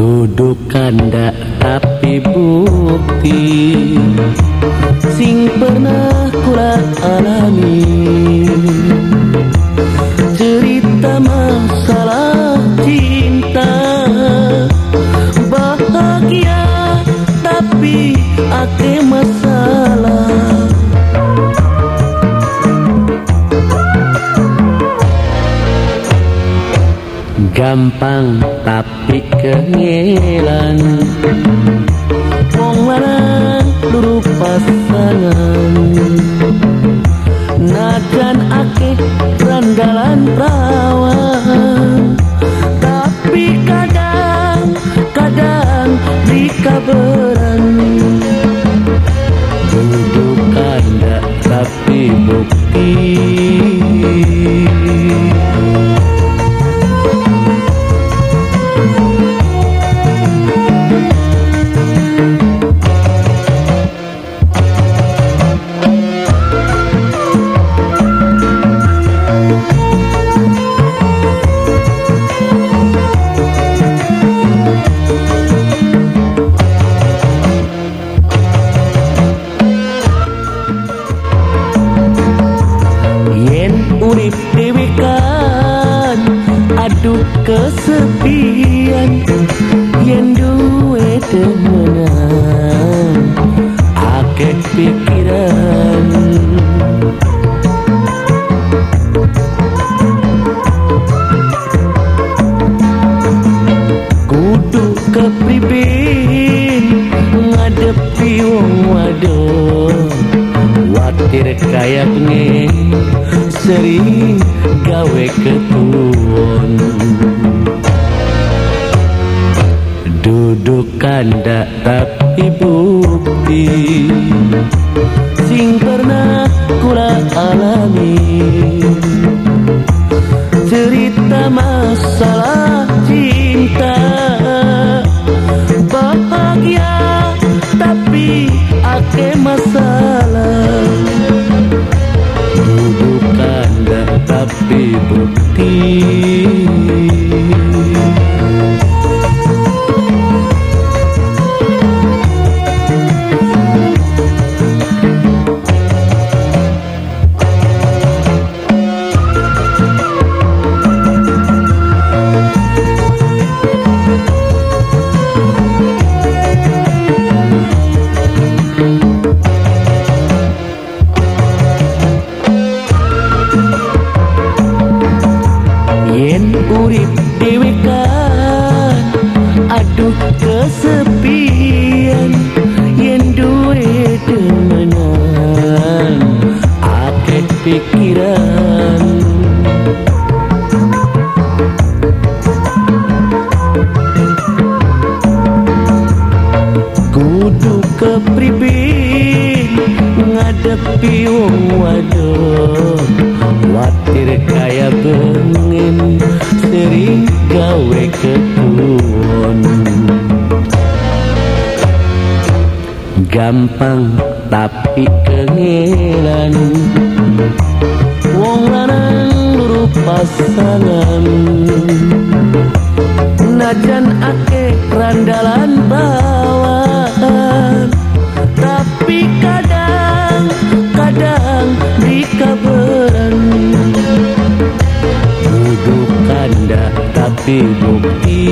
dudukandak tapi bukti. Sing pernah kurang alami. gampang tapi kengelan Wong lanang dulu pasangan. Kudu kepribin ngadepi wong waduh. Watir kaya pengen sering gawe ketuon duduk kanda tapi bukti sing pernah kesepian yen duwe temenan akeh pikiran. Kudu kepribin ngadepi wong waduh gampang tapi kengelan wong lanang luru pasangan. Najan ake randalan bawan tapi kadang kadang di kabaran duduk kanda tapi bukti